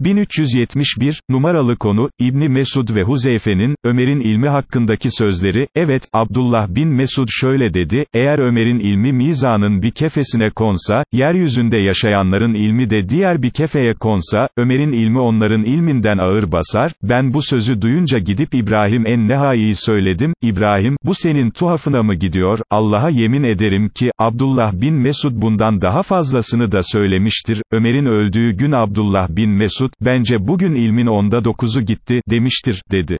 1371, numaralı konu, İbni Mesud ve Huzeyfe'nin, Ömer'in ilmi hakkındaki sözleri, evet, Abdullah bin Mesud şöyle dedi, eğer Ömer'in ilmi mizanın bir kefesine konsa, yeryüzünde yaşayanların ilmi de diğer bir kefeye konsa, Ömer'in ilmi onların ilminden ağır basar, ben bu sözü duyunca gidip İbrahim en-Nehai'yi söyledim, İbrahim, bu senin tuhafına mı gidiyor, Allah'a yemin ederim ki, Abdullah bin Mesud bundan daha fazlasını da söylemiştir, Ömer'in öldüğü gün Abdullah bin Mesud, bence bugün ilmin onda dokuzu gitti, demiştir, dedi.